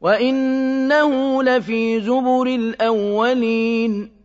وَإِنَّهُ لَفِي زُبُرِ الْأَوَّلِينَ